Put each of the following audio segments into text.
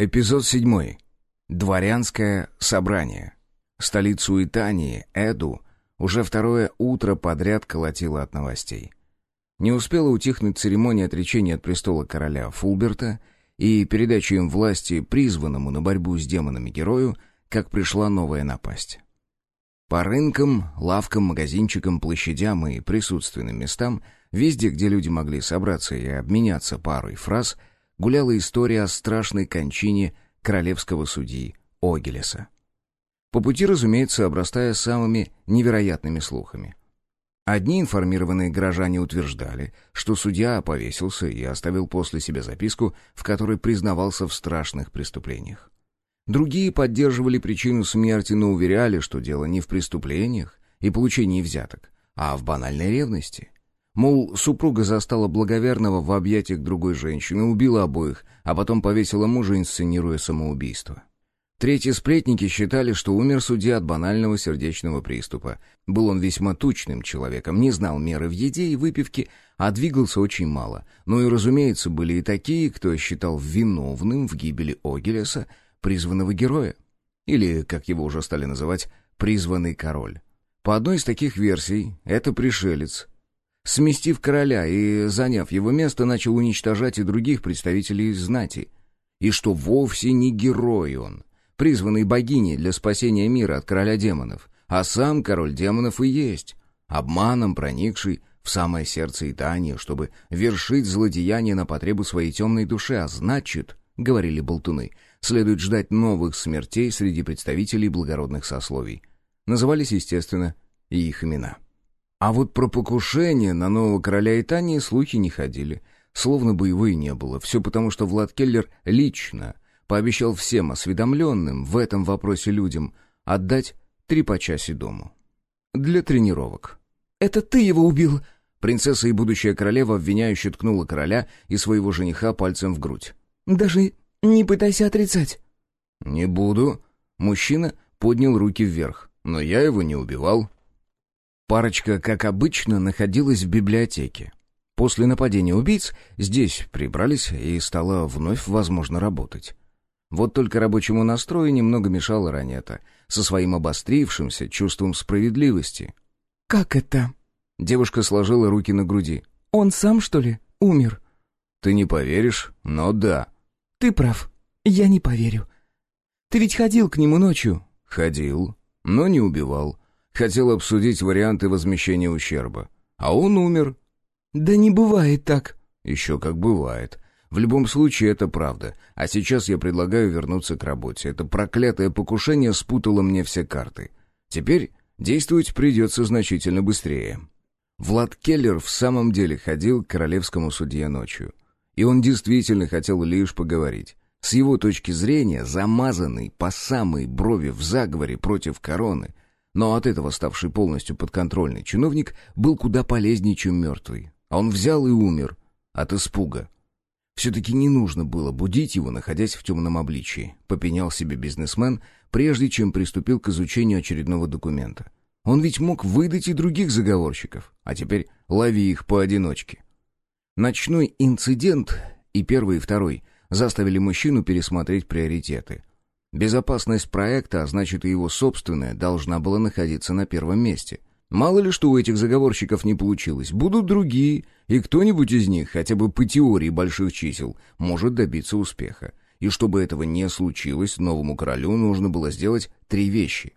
Эпизод 7. Дворянское собрание. Столицу Итании, Эду, уже второе утро подряд колотило от новостей. Не успела утихнуть церемония отречения от престола короля Фулберта и передачи им власти призванному на борьбу с демонами герою, как пришла новая напасть. По рынкам, лавкам, магазинчикам, площадям и присутственным местам, везде, где люди могли собраться и обменяться парой фраз – гуляла история о страшной кончине королевского судьи Огелеса. По пути, разумеется, обрастая самыми невероятными слухами. Одни информированные горожане утверждали, что судья повесился и оставил после себя записку, в которой признавался в страшных преступлениях. Другие поддерживали причину смерти, но уверяли, что дело не в преступлениях и получении взяток, а в банальной ревности. Мол, супруга застала благоверного в объятиях другой женщины, убила обоих, а потом повесила мужа, инсценируя самоубийство. Третьи сплетники считали, что умер судья от банального сердечного приступа. Был он весьма тучным человеком, не знал меры в еде и выпивке, а двигался очень мало. Ну и, разумеется, были и такие, кто считал виновным в гибели Огелеса призванного героя. Или, как его уже стали называть, призванный король. По одной из таких версий, это пришелец, сместив короля и, заняв его место, начал уничтожать и других представителей знати. И что вовсе не герой он, призванный богиней для спасения мира от короля демонов, а сам король демонов и есть, обманом проникший в самое сердце Итании, чтобы вершить злодеяние на потребу своей темной души, а значит, — говорили болтуны, — следует ждать новых смертей среди представителей благородных сословий. Назывались, естественно, и их имена. А вот про покушение на нового короля Итании слухи не ходили. Словно бы его и не было. Все потому, что Влад Келлер лично пообещал всем осведомленным в этом вопросе людям отдать три по часе дому. Для тренировок. «Это ты его убил!» Принцесса и будущая королева обвиняюще ткнула короля и своего жениха пальцем в грудь. «Даже не пытайся отрицать». «Не буду». Мужчина поднял руки вверх. «Но я его не убивал». Парочка, как обычно, находилась в библиотеке. После нападения убийц здесь прибрались и стало вновь возможно работать. Вот только рабочему настрою немного мешала Ранета со своим обострившимся чувством справедливости. «Как это?» Девушка сложила руки на груди. «Он сам, что ли, умер?» «Ты не поверишь, но да». «Ты прав. Я не поверю. Ты ведь ходил к нему ночью?» «Ходил, но не убивал. Хотел обсудить варианты возмещения ущерба. А он умер. Да не бывает так. Еще как бывает. В любом случае, это правда. А сейчас я предлагаю вернуться к работе. Это проклятое покушение спутало мне все карты. Теперь действовать придется значительно быстрее. Влад Келлер в самом деле ходил к королевскому судье ночью. И он действительно хотел лишь поговорить. С его точки зрения, замазанный по самой брови в заговоре против короны, но от этого ставший полностью подконтрольный чиновник был куда полезнее, чем мертвый. А он взял и умер от испуга. Все-таки не нужно было будить его, находясь в темном обличии, попенял себе бизнесмен, прежде чем приступил к изучению очередного документа. Он ведь мог выдать и других заговорщиков, а теперь лови их поодиночке. Ночной инцидент и первый и второй заставили мужчину пересмотреть приоритеты. Безопасность проекта, а значит и его собственная, должна была находиться на первом месте. Мало ли что у этих заговорщиков не получилось. Будут другие, и кто-нибудь из них, хотя бы по теории больших чисел, может добиться успеха. И чтобы этого не случилось, новому королю нужно было сделать три вещи.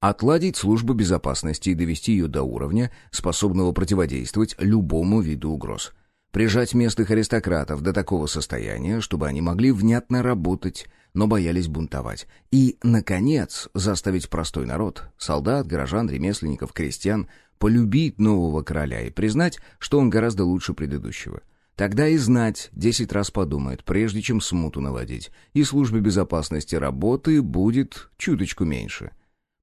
Отладить службу безопасности и довести ее до уровня, способного противодействовать любому виду угроз – Прижать местных аристократов до такого состояния, чтобы они могли внятно работать, но боялись бунтовать. И, наконец, заставить простой народ, солдат, горожан, ремесленников, крестьян, полюбить нового короля и признать, что он гораздо лучше предыдущего. Тогда и знать десять раз подумает, прежде чем смуту наводить, и службе безопасности работы будет чуточку меньше.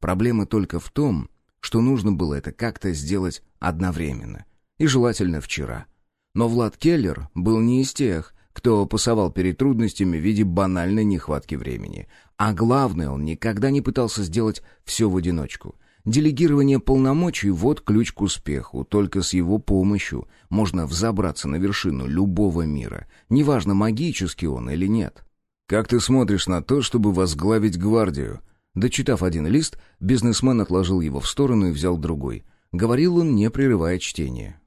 Проблема только в том, что нужно было это как-то сделать одновременно, и желательно вчера – но Влад Келлер был не из тех, кто пасовал перед трудностями в виде банальной нехватки времени. А главное, он никогда не пытался сделать все в одиночку. Делегирование полномочий — вот ключ к успеху. Только с его помощью можно взобраться на вершину любого мира. Неважно, магический он или нет. «Как ты смотришь на то, чтобы возглавить гвардию?» Дочитав один лист, бизнесмен отложил его в сторону и взял другой. Говорил он, не прерывая чтение.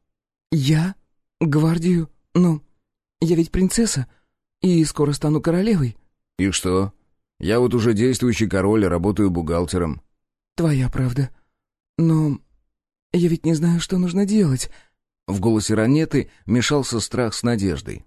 «Я? Гвардию? Ну, я ведь принцесса, и скоро стану королевой». «И что? Я вот уже действующий король, работаю бухгалтером». «Твоя правда. Но я ведь не знаю, что нужно делать». В голосе Ранеты мешался страх с надеждой.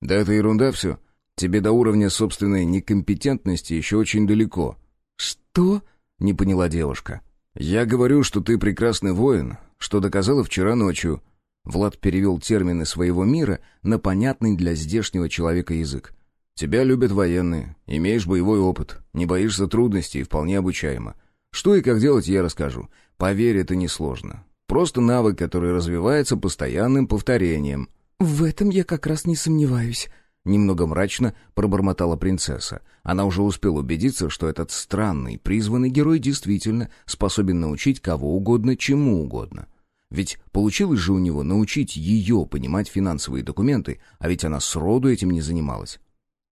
«Да это ерунда все. Тебе до уровня собственной некомпетентности еще очень далеко». «Что?» — не поняла девушка. «Я говорю, что ты прекрасный воин, что доказала вчера ночью». Влад перевел термины своего мира на понятный для здешнего человека язык. «Тебя любят военные, имеешь боевой опыт, не боишься трудностей и вполне обучаемо. Что и как делать, я расскажу. Поверь, это несложно. Просто навык, который развивается постоянным повторением». «В этом я как раз не сомневаюсь», — немного мрачно пробормотала принцесса. Она уже успела убедиться, что этот странный, призванный герой действительно способен научить кого угодно чему угодно. Ведь получилось же у него научить ее понимать финансовые документы, а ведь она сроду этим не занималась.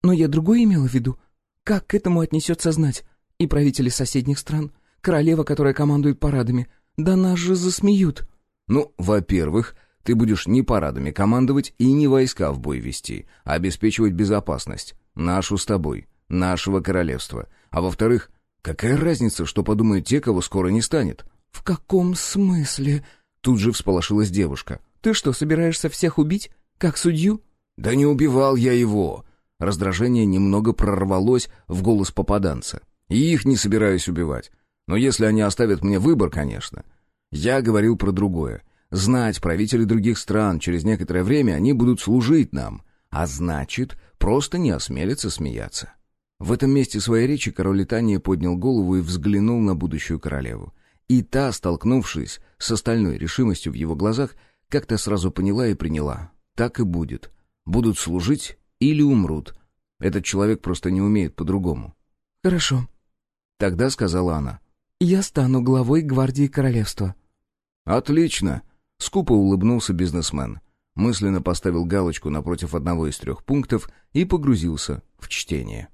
«Но я другое имела в виду. Как к этому отнесется знать? И правители соседних стран? Королева, которая командует парадами? Да нас же засмеют!» «Ну, во-первых, ты будешь не парадами командовать и не войска в бой вести, а обеспечивать безопасность. Нашу с тобой, нашего королевства. А во-вторых, какая разница, что подумают те, кого скоро не станет?» «В каком смысле?» Тут же всполошилась девушка. «Ты что, собираешься всех убить? Как судью?» «Да не убивал я его!» Раздражение немного прорвалось в голос попаданца. «И их не собираюсь убивать. Но если они оставят мне выбор, конечно. Я говорил про другое. Знать правителей других стран, через некоторое время они будут служить нам. А значит, просто не осмелятся смеяться». В этом месте своей речи король Итания поднял голову и взглянул на будущую королеву. И та, столкнувшись с остальной решимостью в его глазах, как-то сразу поняла и приняла. Так и будет. Будут служить или умрут. Этот человек просто не умеет по-другому. «Хорошо», — тогда сказала она. «Я стану главой гвардии королевства». «Отлично», — скупо улыбнулся бизнесмен. Мысленно поставил галочку напротив одного из трех пунктов и погрузился в чтение.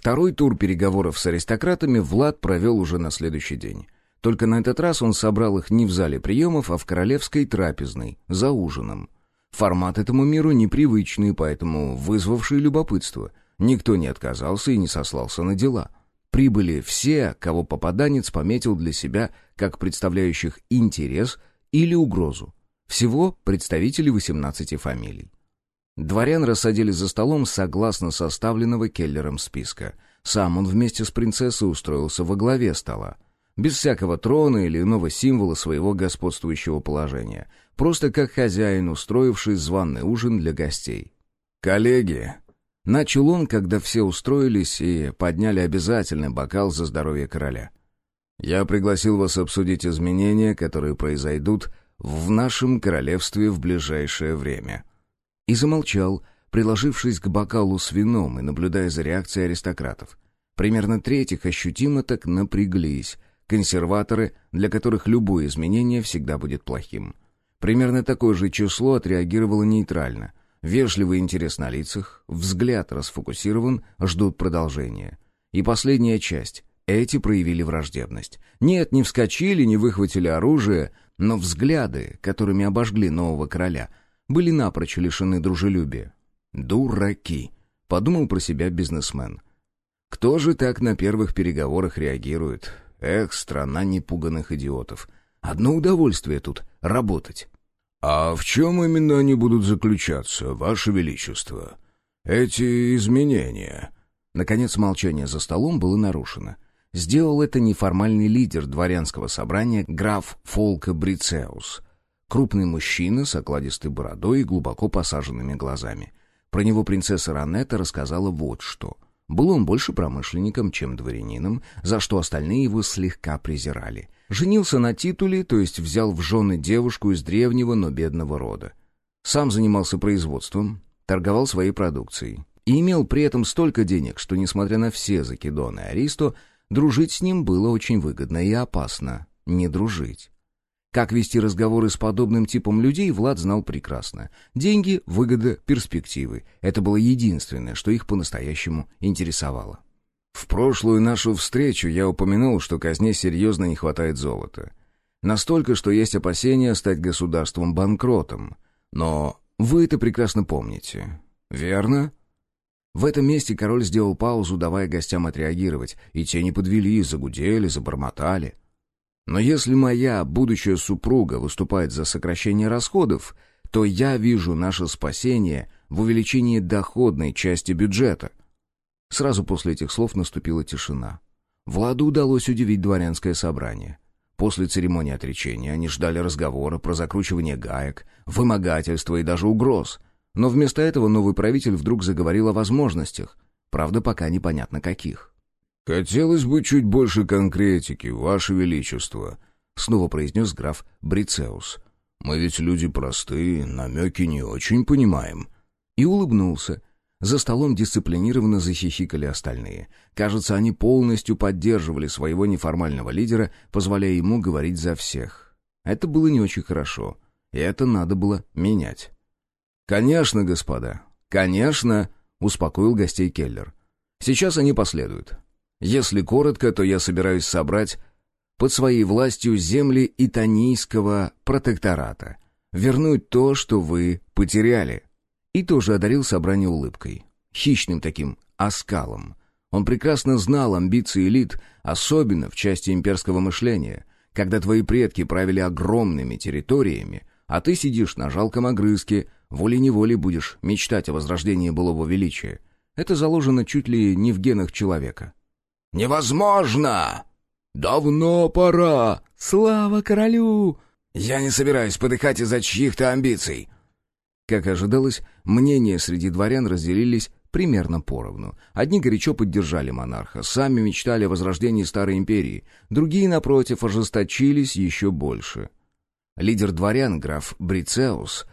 Второй тур переговоров с аристократами Влад провел уже на следующий день. Только на этот раз он собрал их не в зале приемов, а в королевской трапезной, за ужином. Формат этому миру непривычный, поэтому вызвавший любопытство. Никто не отказался и не сослался на дела. Прибыли все, кого попаданец пометил для себя как представляющих интерес или угрозу. Всего представители 18 фамилий. Дворян рассадили за столом согласно составленного Келлером списка. Сам он вместе с принцессой устроился во главе стола. Без всякого трона или иного символа своего господствующего положения. Просто как хозяин, устроивший званый ужин для гостей. «Коллеги!» Начал он, когда все устроились и подняли обязательный бокал за здоровье короля. «Я пригласил вас обсудить изменения, которые произойдут в нашем королевстве в ближайшее время» и замолчал, приложившись к бокалу с вином и наблюдая за реакцией аристократов. Примерно третьих ощутимо так напряглись, консерваторы, для которых любое изменение всегда будет плохим. Примерно такое же число отреагировало нейтрально. Вежливый интерес на лицах, взгляд расфокусирован, ждут продолжения. И последняя часть. Эти проявили враждебность. Нет, не вскочили, не выхватили оружие, но взгляды, которыми обожгли нового короля, были напрочь лишены дружелюбия. «Дураки», — подумал про себя бизнесмен. «Кто же так на первых переговорах реагирует? Эх, страна непуганных идиотов. Одно удовольствие тут — работать». «А в чем именно они будут заключаться, Ваше Величество? Эти изменения?» Наконец молчание за столом было нарушено. Сделал это неформальный лидер дворянского собрания граф Фолка Брицеус — Крупный мужчина с окладистой бородой и глубоко посаженными глазами. Про него принцесса Ранетта рассказала вот что. Был он больше промышленником, чем дворянином, за что остальные его слегка презирали. Женился на титуле, то есть взял в жены девушку из древнего, но бедного рода. Сам занимался производством, торговал своей продукцией. И имел при этом столько денег, что, несмотря на все закидоны Аристо, дружить с ним было очень выгодно и опасно не дружить. Как вести разговоры с подобным типом людей, Влад знал прекрасно. Деньги, выгода, перспективы — это было единственное, что их по-настоящему интересовало. В прошлую нашу встречу я упомянул, что казне серьезно не хватает золота. Настолько, что есть опасения стать государством-банкротом. Но вы это прекрасно помните. Верно? В этом месте король сделал паузу, давая гостям отреагировать, и те не подвели, загудели, забормотали. Но если моя будущая супруга выступает за сокращение расходов, то я вижу наше спасение в увеличении доходной части бюджета. Сразу после этих слов наступила тишина. Владу удалось удивить дворянское собрание. После церемонии отречения они ждали разговора про закручивание гаек, вымогательство и даже угроз. Но вместо этого новый правитель вдруг заговорил о возможностях, правда, пока непонятно каких. «Хотелось бы чуть больше конкретики, Ваше Величество», — снова произнес граф Брицеус. «Мы ведь люди простые, намеки не очень понимаем». И улыбнулся. За столом дисциплинированно захихикали остальные. Кажется, они полностью поддерживали своего неформального лидера, позволяя ему говорить за всех. Это было не очень хорошо, и это надо было менять. «Конечно, господа, конечно», — успокоил гостей Келлер. «Сейчас они последуют. Если коротко, то я собираюсь собрать под своей властью земли Итанийского протектората, вернуть то, что вы потеряли. И тоже одарил собрание улыбкой, хищным таким оскалом. Он прекрасно знал амбиции элит, особенно в части имперского мышления, когда твои предки правили огромными территориями, а ты сидишь на жалком огрызке, волей-неволей будешь мечтать о возрождении былого величия. Это заложено чуть ли не в генах человека. «Невозможно!» «Давно пора!» «Слава королю!» «Я не собираюсь подыхать из-за чьих-то амбиций!» Как ожидалось, мнения среди дворян разделились примерно поровну. Одни горячо поддержали монарха, сами мечтали о возрождении Старой Империи, другие, напротив, ожесточились еще больше. Лидер дворян, граф Брицеус,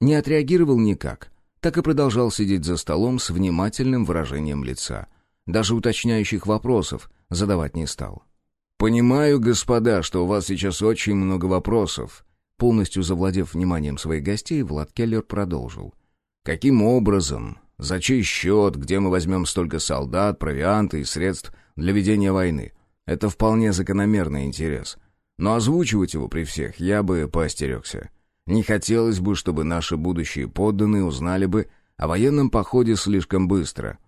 не отреагировал никак, так и продолжал сидеть за столом с внимательным выражением лица. Даже уточняющих вопросов задавать не стал. «Понимаю, господа, что у вас сейчас очень много вопросов». Полностью завладев вниманием своих гостей, Влад Келлер продолжил. «Каким образом? За чей счет? Где мы возьмем столько солдат, провианта и средств для ведения войны? Это вполне закономерный интерес. Но озвучивать его при всех я бы поостерегся. Не хотелось бы, чтобы наши будущие подданные узнали бы о военном походе слишком быстро.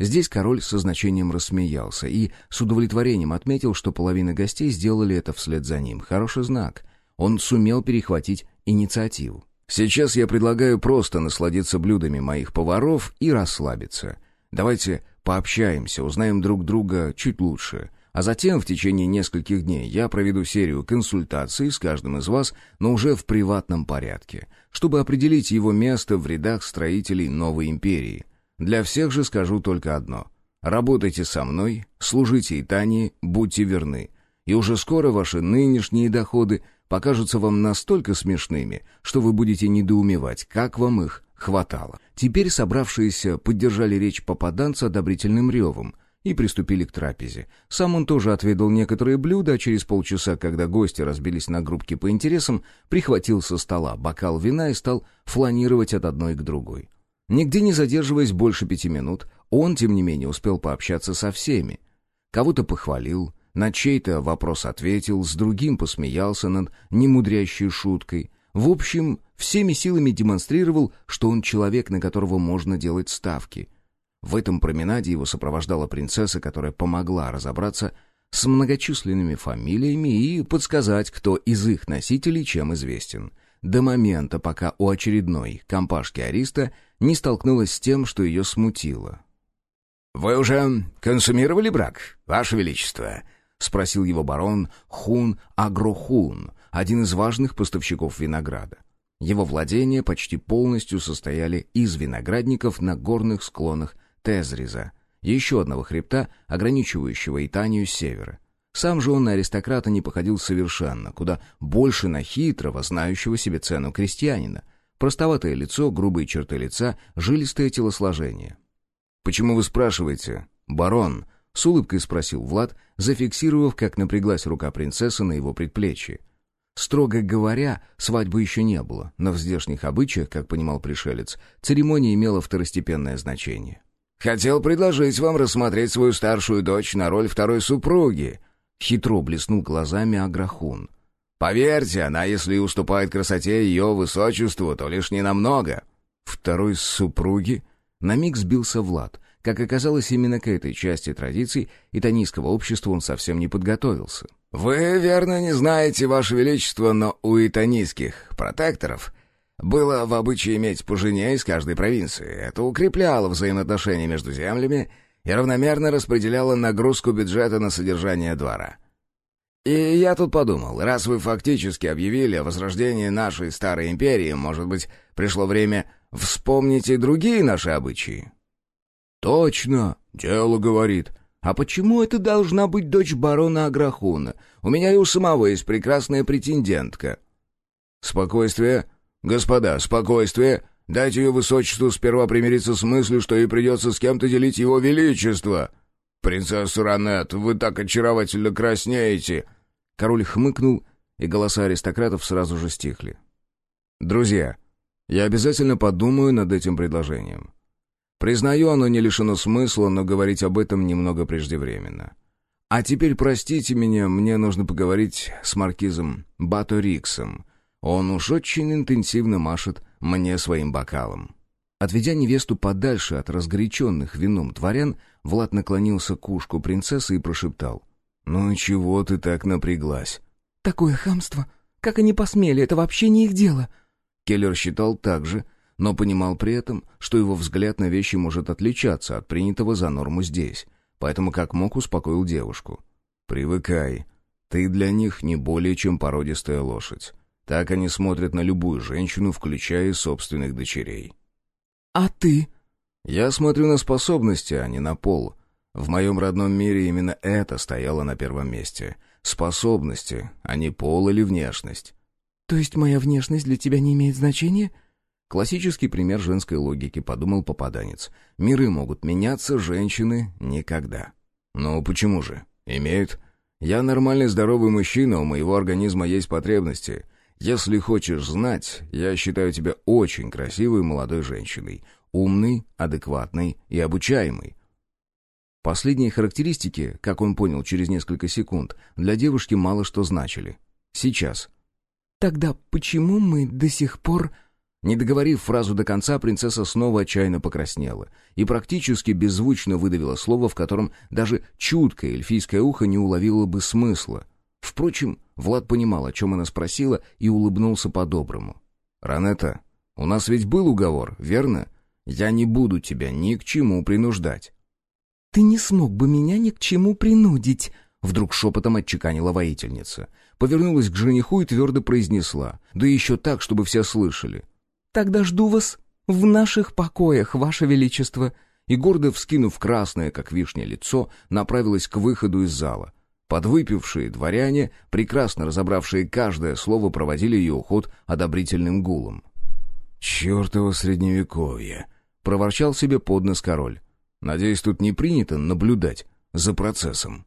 Здесь король со значением рассмеялся и с удовлетворением отметил, что половина гостей сделали это вслед за ним. Хороший знак. Он сумел перехватить инициативу. «Сейчас я предлагаю просто насладиться блюдами моих поваров и расслабиться. Давайте пообщаемся, узнаем друг друга чуть лучше. А затем в течение нескольких дней я проведу серию консультаций с каждым из вас, но уже в приватном порядке, чтобы определить его место в рядах строителей новой империи». Для всех же скажу только одно. Работайте со мной, служите Итании, будьте верны. И уже скоро ваши нынешние доходы покажутся вам настолько смешными, что вы будете недоумевать, как вам их хватало. Теперь собравшиеся поддержали речь попаданца одобрительным ревом и приступили к трапезе. Сам он тоже отведал некоторые блюда, а через полчаса, когда гости разбились на группки по интересам, прихватил со стола бокал вина и стал фланировать от одной к другой. Нигде не задерживаясь больше пяти минут, он, тем не менее, успел пообщаться со всеми. Кого-то похвалил, на чей-то вопрос ответил, с другим посмеялся над немудрящей шуткой. В общем, всеми силами демонстрировал, что он человек, на которого можно делать ставки. В этом променаде его сопровождала принцесса, которая помогла разобраться с многочисленными фамилиями и подсказать, кто из их носителей чем известен — до момента, пока у очередной компашки Ариста не столкнулась с тем, что ее смутило. «Вы уже консумировали брак, Ваше Величество?» — спросил его барон Хун Агрохун, один из важных поставщиков винограда. Его владения почти полностью состояли из виноградников на горных склонах Тезриза, еще одного хребта, ограничивающего Итанию с севера. Сам же он на аристократа не походил совершенно, куда больше на хитрого, знающего себе цену крестьянина. Простоватое лицо, грубые черты лица, жилистое телосложение. «Почему вы спрашиваете, барон?» — с улыбкой спросил Влад, зафиксировав, как напряглась рука принцессы на его предплечье. Строго говоря, свадьбы еще не было, но в здешних обычаях, как понимал пришелец, церемония имела второстепенное значение. «Хотел предложить вам рассмотреть свою старшую дочь на роль второй супруги», — хитро блеснул глазами Аграхун. «Поверьте, она, если и уступает красоте ее высочеству, то лишь ненамного». «Второй супруги?» На миг сбился Влад. Как оказалось, именно к этой части традиций итанийского общества он совсем не подготовился. «Вы, верно, не знаете, Ваше Величество, но у итанийских протекторов было в обычае иметь по жене из каждой провинции. Это укрепляло взаимоотношения между землями и равномерно распределяло нагрузку бюджета на содержание двора. И я тут подумал, раз вы фактически объявили о возрождении нашей старой империи, может быть, пришло время вспомнить и другие наши обычаи?» «Точно, дело говорит. А почему это должна быть дочь барона Аграхуна? У меня и у самого есть прекрасная претендентка». «Спокойствие», «Господа, спокойствие! Дайте ее высочеству сперва примириться с мыслью, что ей придется с кем-то делить его величество!» «Принцесса Ранет, вы так очаровательно краснеете!» Король хмыкнул, и голоса аристократов сразу же стихли. «Друзья, я обязательно подумаю над этим предложением. Признаю, оно не лишено смысла, но говорить об этом немного преждевременно. А теперь простите меня, мне нужно поговорить с маркизом Бато Риксом, он уж очень интенсивно машет мне своим бокалом. Отведя невесту подальше от разгоряченных вином дворян, Влад наклонился к ушку принцессы и прошептал. «Ну и чего ты так напряглась?» «Такое хамство! Как они посмели, это вообще не их дело!» Келлер считал так же, но понимал при этом, что его взгляд на вещи может отличаться от принятого за норму здесь, поэтому как мог успокоил девушку. «Привыкай. Ты для них не более чем породистая лошадь. Так они смотрят на любую женщину, включая собственных дочерей. «А ты?» «Я смотрю на способности, а не на пол. В моем родном мире именно это стояло на первом месте. Способности, а не пол или внешность». «То есть моя внешность для тебя не имеет значения?» Классический пример женской логики, подумал попаданец. Миры могут меняться, женщины — никогда. «Ну почему же? Имеют. Я нормальный здоровый мужчина, у моего организма есть потребности». Если хочешь знать, я считаю тебя очень красивой молодой женщиной, умной, адекватной и обучаемой. Последние характеристики, как он понял через несколько секунд, для девушки мало что значили. Сейчас. «Тогда почему мы до сих пор...» Не договорив фразу до конца, принцесса снова отчаянно покраснела и практически беззвучно выдавила слово, в котором даже чуткое эльфийское ухо не уловило бы смысла. Впрочем, Влад понимал, о чем она спросила, и улыбнулся по-доброму. «Ранета, у нас ведь был уговор, верно? Я не буду тебя ни к чему принуждать». «Ты не смог бы меня ни к чему принудить», — вдруг шепотом отчеканила воительница. Повернулась к жениху и твердо произнесла, да еще так, чтобы все слышали. «Тогда жду вас в наших покоях, ваше величество», и, гордо вскинув красное, как вишня, лицо, направилась к выходу из зала, Подвыпившие дворяне, прекрасно разобравшие каждое слово, проводили ее уход одобрительным гулом. «Чертово средневековье!» — проворчал себе под нос король. «Надеюсь, тут не принято наблюдать за процессом».